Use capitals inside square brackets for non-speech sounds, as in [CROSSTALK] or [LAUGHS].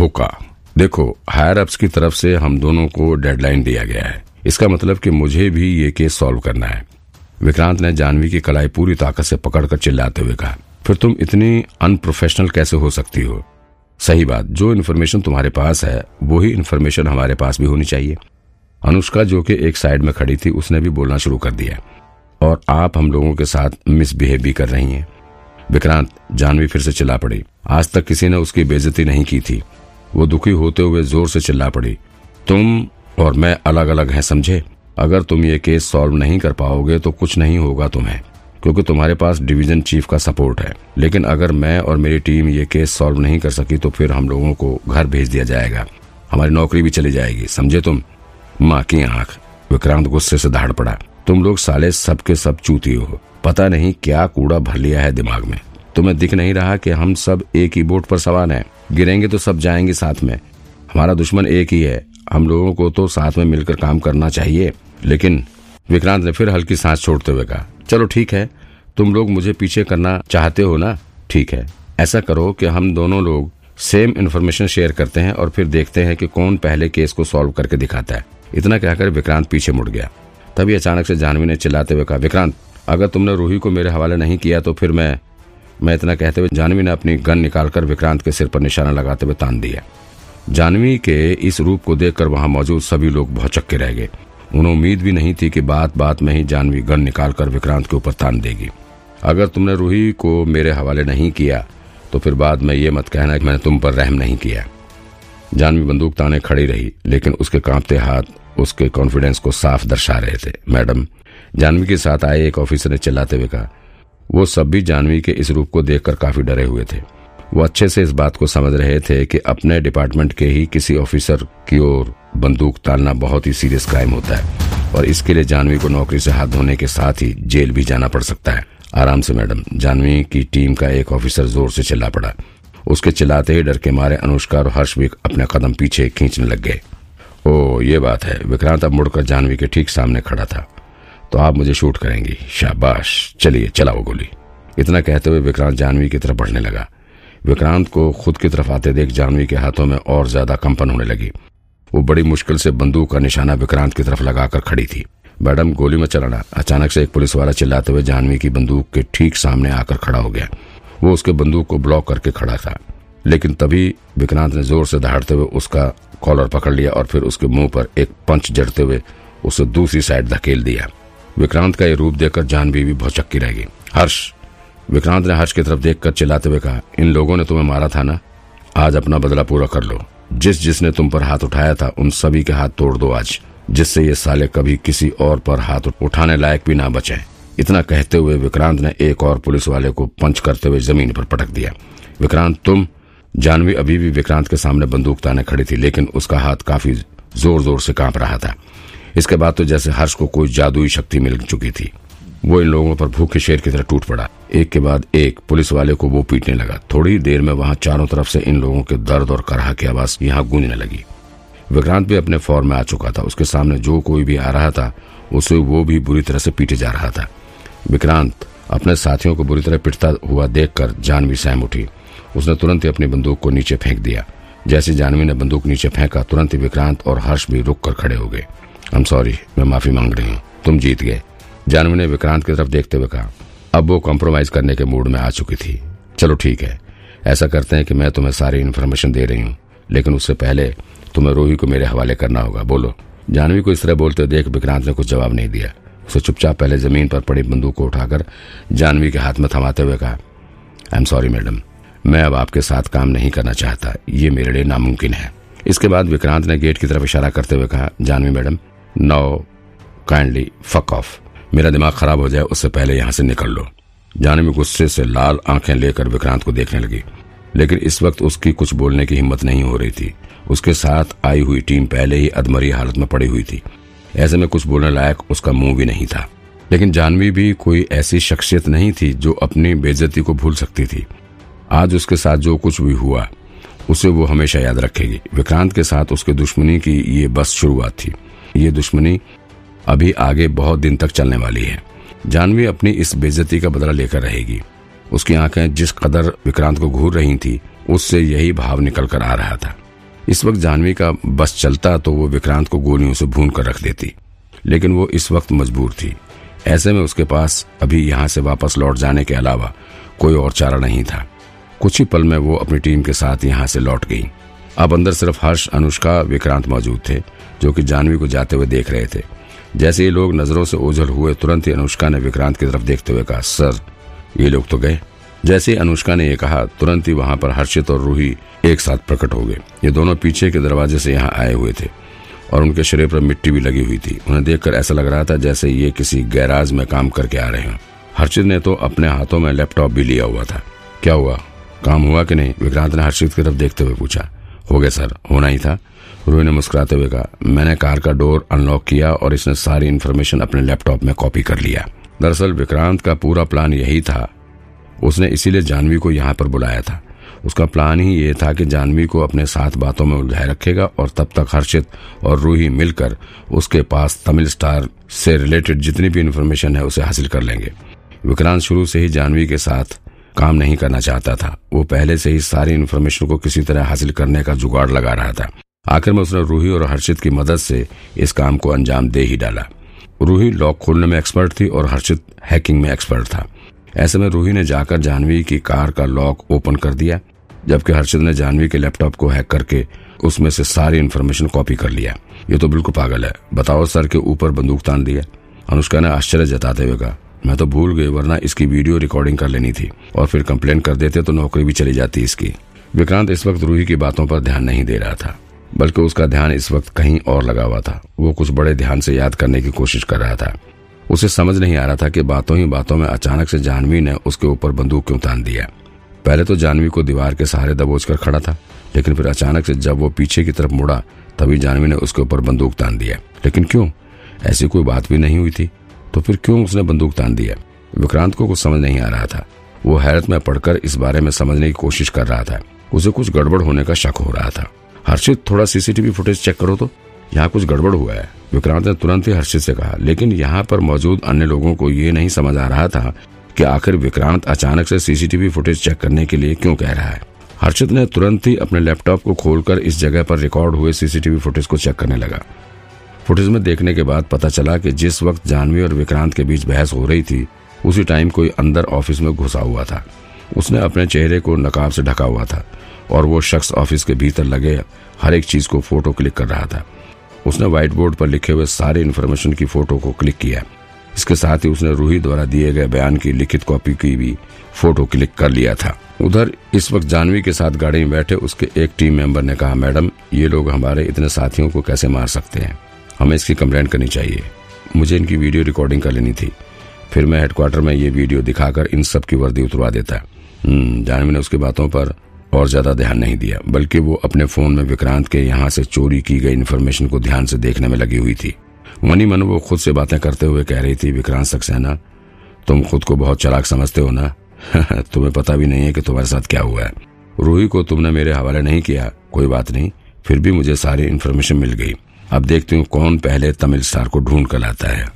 धोखा। देखो higher ups की तरफ़ से हम दोनों को डेडलाइन दिया गया है। इसका मतलब कि मुझे भी ये केस सॉल्व करना है। विक्रांत ने जानवी की कलाई पूरी ताकत से पकड़कर चिल्लाते हुए कहा, फिर तुम इतनी अनप्रोफेशनल कैसे हो सकती हो? सही बात, जो इन्फॉर्मेशन तुम्हारे पास है, वही इन्फॉर्मेशन हमारे पास भी होनी चाहिए। अनुष्का, जो कि एक साइड में खड़ी थी, उसने भी बोलना शुरू कर दिया और आप हम लोगों के साथ मिसबिहेव भी कर रही हैं। विक्रांत, जानवी फिर से चिल्ला पड़ी। आज तक किसी ने उसकी बेजती नहीं की थी। वो दुखी होते हुए ज़ोर से चिल्ला पड़ी, तुम और मैं अलग अलग हैं समझे? अगर तुम ये केस सॉल्व नहीं कर पाओगे तो कुछ नहीं होगा तुम्हें, क्योंकि तुम्हारे पास डिवीज़न चीफ का सपोर्ट है। लेकिन अगर मैं और मेरी टीम ये केस सॉल्व नहीं कर सकी तो फिर हम लोगों को घर भेज दिया जाएगा। हमारी नौकरी भी चली जाएगी, समझे तुम? माँ की आँख विक्रांत गुस्से से दहाड़ पड़ा। तुम लोग साले सबके सब चूती हो। पता नहीं क्या कूड़ा भर लिया है दिमाग में। तुम्हें दिख नहीं रहा कि हम सब एक ही बोट पर सवार हैं? गिरेंगे तो सब जाएँगे साथ में। हमारा दुश्मन एक ही है। हम लोगों को तो साथ में मिलकर काम करना चाहिए। लेकिन विक्रांत ने फिर हल्की सांस छोड़ते हुए कहा, चलो ठीक है, तुम लोग मुझे पीछे करना चाहते हो ना? ठीक है। ऐसा करो कि हम दोनों लोग सेम इन्फॉर्मेशन शेयर करते हैं और फिर देखते हैं कि कौन पहले केस को सॉल्व करके दिखाता है। इतना कहकर विक्रांत पीछे मुड़ गया। तभी अचानक से जानवी ने चिल्लाते हुए कहा, विक्रांत, अगर तुमने रूही को मेरे हवाले नहीं किया तो फिर मैं मैं इतना कहते हुए जानवी ने अपनी गन निकालकर विक्रांत के सिर पर निशाना लगाते हुए तान दिया। जानवी के इस रूप को देखकर वहाँ मौजूद सभी लोग बहुत चक्के रह गए। उन्हें उम्मीद भी नहीं थी कि बात बात में ही जानवी गन निकालकर विक्रांत के ऊपर तान देगी। अगर तुमने रूही को मेरे हवाले नहीं किया तो फिर बाद में ये मत कहना कि मैंने तुम पर रहम नहीं किया। जानवी बंदूक ताने खड़ी रही, लेकिन उसके कांपते हाथ, उसके कॉन्फिडेंस को साफ़ दर्शा रहे थे। मैडम, जानवी के साथ आए एक ऑफिसर ने चिल्लाते हुए कहा वो सब भी जानवी के इस रूप को देखकर काफ़ी डरे हुए थे। वो अच्छे से इस बात को समझ रहे थे कि अपने डिपार्टमेंट के ही किसी ऑफिसर की ओर बंदूक तालना बहुत ही सीरियस क्राइम होता है और इसके लिए जानवी को नौकरी से हाथ धोने के साथ ही जेल भी जाना पड़ सकता है। आराम से, मैडम, जानवी की टीम का एक ऑफिसर ज़ोर से चिल्ला पड़ा। उसके चिल्लाते ही डर के मारे अनुष्का और हर्ष भी अपने कदम पीछे खींचने लग गए। ओ ये बात है। विक्रांत अब मुड़कर जानवी के ठीक सामने खड़ा था। तो आप मुझे शूट करेंगी। शाबाश। चलिए, चलाओ गोली। इतना कहते हुए विक्रांत जानवी की तरफ़ बढ़ने लगा। विक्रांत को खुद की तरफ़ आते देख जानवी के हाथों में और ज़्यादा कंपन होने लगी। वो बड़ी मुश्किल से बंदूक का निशाना विक्रांत की तरफ़ लगाकर खड़ी थी। मैडम, गोली में चलाना। अचानक से एक पुलिस वाला चिल्लाते हुए जानवी की बंदूक के ठीक सामने आकर खड़ा हो गया। वो उसके बंदूक को ब्लॉक करके खड़ा था। लेकिन तभी विक्रांत ने ज़ोर से दहाड़ते हुए उसका कॉलर पकड़ लिया और फिर उसके मुँह पर एक पंच जड़ते हुए उसे दूसरी साइड धकेल दिया। विक्रांत का ये रूप देखकर जानवी भी बहुत चक्की रह गई। हर्ष, विक्रांत ने हर्ष की तरफ़ देखकर चिल्लाते हुए कहा, इन लोगों ने तुम्हें मारा था ना? आज अपना बदला पूरा कर लो। जिस जिसने तुम पर हाथ उठाया था, उन सभी के हाथ तोड़ दो आज, जिससे ये साले कभी किसी और पर हाथ उठाने लायक भी ना बचे। इतना कहते हुए विक्रांत ने एक और पुलिस वाले को पंच करते हुए ज़मीन पर पटक दिया। विक्रांत, तुम? जानवी अभी भी विक्रांत के सामने बंदूक ताने खड़ी थी, लेकिन उसका हाथ काफ़ी ज़ोर ज़ोर से काँप रहा था। इसके बाद तो जैसे हर्ष को कोई जादुई शक्ति मिल चुकी थी। वो इन लोगों पर भूखे शेर की तरह टूट पड़ा। एक के बाद एक पुलिस वाले को वो पीटने लगा। थोड़ी देर में वहाँ चारों तरफ़ से इन लोगों के दर्द और करहा की आवाज़ यहाँ गूंजने लगी। विक्रांत भी अपने फॉर्म में आ चुका था। उसके सामने जो कोई भी आ रहा था, उसे वो भी बुरी तरह से पीटे जा रहा था। विक्रांत अपने साथियों को बुरी तरह पिटता हुआ देखकर जानवी सहम उठी। उसने तुरंत ही अपनी बंदूक को नीचे फेंक दिया। जैसे जानवी ने बंदूक नीचे फेंका, तुरंत ही विक्रांत और हर्ष भी रुक कर खड़े हो गए। आई एम सॉरी मैं माफ़ी मांग रही हूँ। तुम जीत गए। जानवी ने विक्रांत की तरफ़ देखते हुए कहा, अब वो कॉम्प्रोमाइज करने के मूड में आ चुकी थी। चलो ठीक है। ऐसा करते हैं कि मैं तुम्हें सारी इन्फॉर्मेशन दे रही हूँ, लेकिन उससे पहले तुम्हें रोही को मेरे हवाले करना होगा। बोलो। जानवी को इस तरह बोलते देख विक्रांत ने कुछ जवाब नहीं दिया। उसे चुपचाप पहले ज़मीन पर पड़ी बंदूक को उठाकर जानवी के हाथ में थमाते हुए कहा आई एम सॉरी मैडम मैं अब आपके साथ काम नहीं करना चाहता। ये मेरे लिए नामुमकिन है। इसके बाद विक्रांत ने गेट की तरफ़ इशारा करते हुए कहा, Janvi madam now kindly fuck off मेरा दिमाग खराब हो जाए, उससे पहले यहाँ से निकल लो। जानवी गुस्से से लाल आँखें लेकर विक्रांत को देखने लगी। लेकिन इस वक्त उसकी कुछ बोलने की हिम्मत नहीं हो रही थी। उसके साथ आई हुई टीम पहले ही अधमरी हालत में पड़ी हुई थी। ऐसे में कुछ बोलने लायक उसका मुँह भी नहीं था। लेकिन जानवी भी कोई ऐसी शख्सियत नहीं थी जो अपनी बेजती को भूल सकती थी। आज उसके साथ जो कुछ भी हुआ, उसे वो हमेशा याद रखेगी। विक्रांत के साथ उसके दुश्मनी की ये बस शुरुआत थी। ये दुश्मनी अभी आगे बहुत दिन तक चलने वाली है। जानवी अपनी इस बेजती का बदला लेकर रहेगी। उसकी आँखें जिस कदर विक्रांत को घूर रही थी, उससे यही भाव निकल कर आ रहा था। इस वक्त जानवी का बस चलता तो वो विक्रांत को गोलियों से भून कर रख देती। लेकिन वो इस वक्त मजबूर थी। ऐसे में उसके पास अभी यहाँ से वापस लौट जाने के अलावा कोई और चारा नहीं था। कुछ ही पल में वो अपनी टीम के साथ यहाँ से लौट गई। अब अंदर सिर्फ़ हर्ष, अनुष्का, विक्रांत मौजूद थे, जो कि जानवी को जाते हुए देख रहे थे। जैसे ये लोग नज़रों से ओझल हुए, तुरंत ही अनुष्का ने विक्रांत की तरफ़ देखते हुए कहा, सर, ये लोग तो गए। जैसे अनुष्का ने यह कहा, तुरंत ही वहाँ पर हर्षित और रूही एक साथ प्रकट हो गए। ये दोनों पीछे के दरवाजे से यहाँ आए हुए थे, और उनके शरीर पर मिट्टी भी लगी हुई थी। उन्हें देखकर ऐसा लग रहा था जैसे ये किसी गैराज में काम करके आ रहे हों। हर्षित ने तो अपने हाथों में लैपटॉप भी लिया हुआ था। क्या हुआ? काम हुआ कि नहीं? विक्रांत ने हर्षित की तरफ़ देखते हुए पूछा। हो गया सर, होना ही था। रूही ने मुस्कुराते हुए कहा, मैंने कार का डोर अनलॉक किया और इसने सारी इन्फॉर्मेशन अपने लैपटॉप में कॉपी कर लिया। दरअसल विक्रांत का पूरा प्लान यही था। उसने इसीलिए जानवी को यहाँ पर बुलाया था। उसका प्लान ही ये था कि जानवी को अपने साथ बातों में उलझाए रखेगा और तब तक हर्षित और रूही मिलकर उसके पास तमिल स्टार से रिलेटेड जितनी भी इन्फॉर्मेशन है उसे हासिल कर लेंगे। विक्रांत शुरू से ही जानवी के साथ काम नहीं करना चाहता था। वो पहले से ही सारी इन्फॉर्मेशन को किसी तरह हासिल करने का जुगाड़ लगा रहा था। आखिर में उसने रूही और हर्षित की मदद से इस काम को अंजाम दे ही डाला। रूही लॉक खोलने में एक्सपर्ट थी और हर्षित हैकिंग में एक्सपर्ट था। ऐसे में रूही ने जाकर जानवी की कार का लॉक ओपन कर दिया, जबकि हर्षित ने जानवी के लैपटॉप को हैक करके उसमें से सारी इन्फॉर्मेशन कॉपी कर लिया। ये तो बिल्कुल पागल है। बताओ सर के ऊपर बंदूक तान दिया अनुष्का ने आश्चर्य जताते हुए कहा मैं तो भूल गई वरना इसकी वीडियो रिकॉर्डिंग कर लेनी थी। और फिर कंप्लेन कर देते तो नौकरी भी चली जाती इसकी। विक्रांत इस वक्त रूही की बातों पर ध्यान नहीं दे रहा था, बल्कि उसका ध्यान इस वक्त कहीं और लगा हुआ था। वो कुछ बड़े ध्यान से याद करने की कोशिश कर रहा था। उसे समझ नहीं आ रहा था कि बातों ही बातों में अचानक से जानवी ने उसके ऊपर बंदूक क्यों तान दिया। पहले तो जानवी को दीवार के सहारे दबोच कर खड़ा था, लेकिन फिर अचानक से जब वो पीछे की तरफ़ मुड़ा, तभी जानवी ने उसके ऊपर बंदूक तान दिया। लेकिन क्यों? ऐसी कोई बात भी नहीं हुई थी। तो फिर क्यों उसने बंदूक तान दिया विक्रांत को कुछ समझ नहीं आ रहा था। वो हैरत में पढ़कर इस बारे में समझने की कोशिश कर रहा था। उसे कुछ गड़बड़ होने का शक हो रहा था। हर्षित, थोड़ा सीसीटीवी फुटेज चेक करो तो। यहाँ कुछ गड़बड़ हुआ है। विक्रांत ने तुरंत ही हर्षित से कहा, लेकिन यहाँ पर मौजूद अन्य लोगों को ये नहीं समझ आ रहा था कि आखिर विक्रांत अचानक से सीसीटीवी फुटेज चेक करने के लिए क्यों कह रहा है? हर्षित ने तुरंत ही अपने लैपटॉप को खोलकर इस जगह पर रिकॉर्ड हुए सीसीटीवी फुटेज को चेक करने लगा। फुटेज में देखने के बाद पता चला कि जिस वक्त जानवी और विक्रांत के बीच बहस हो रही थी, उसी टाइम कोई अंदर ऑफ़िस में घुसा हुआ था। उसने अपने चेहरे को नकाब से ढका हुआ था और वो शख्स ऑफ़िस के भीतर लगे हर एक चीज़ को फ़ोटो क्लिक कर रहा था। उसने व्हाइट बोर्ड पर लिखे हुए सारे इन्फॉर्मेशन की फ़ोटो को क्लिक किया। इसके साथ ही उसने रूही द्वारा दिए गए बयान की लिखित कॉपी की भी फ़ोटो क्लिक कर लिया था। उधर इस वक्त जानवी के साथ गाड़ी में बैठे उसके एक टीम मेंबर ने कहा, मैडम, ये लोग हमारे इतने साथियों को कैसे मार सकते हैं? हमें इसकी कंप्लेंट करनी चाहिए। मुझे इनकी वीडियो रिकॉर्डिंग कर लेनी थी। फिर मैं हेडक्वार्टर में ये वीडियो दिखाकर इन सब की वर्दी उतरवा देता। हम्म, जानवी ने उसकी बातों पर और ज़्यादा ध्यान नहीं दिया बल्कि वो अपने फ़ोन में विक्रांत के यहाँ से चोरी की गई इन्फॉर्मेशन को ध्यान से देखने में लगी हुई थी। मनी मन वो खुद से बातें करते हुए कह रही थी विक्रांत सक्सेना तुम खुद को बहुत चलाक समझते हो ना? [LAUGHS] तुम्हें पता भी नहीं है कि तुम्हारे साथ क्या हुआ है। रूही को तुमने मेरे हवाले नहीं किया कोई बात नहीं। फिर भी मुझे सारी इन्फॉर्मेशन मिल गई। अब देखती हूँ कौन पहले तमिल स्टार को ढूंढ कर लाता है।